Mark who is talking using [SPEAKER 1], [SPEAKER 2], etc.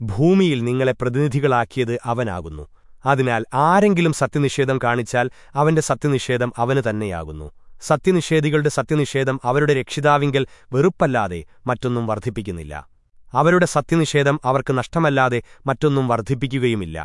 [SPEAKER 1] ഭൂമിയിൽ നിങ്ങളെ പ്രതിനിധികളാക്കിയത് അവനാകുന്നു. അതിനാൽ ആരെങ്കിലും സത്യനിഷേധം കാണിച്ചാൽ അവന്റെ സത്യനിഷേധം അവന് തന്നെയാകുന്നു. സത്യനിഷേധികളുടെ സത്യനിഷേധം അവരുടെ രക്ഷിതാവിങ്കൽ വെറുപ്പല്ലാതെ മറ്റൊന്നും വർദ്ധിപ്പിക്കുന്നില്ല. അവരുടെ സത്യനിഷേധം അവർക്ക് നഷ്ടമല്ലാതെ മറ്റൊന്നും വർദ്ധിപ്പിക്കുകയുമില്ല.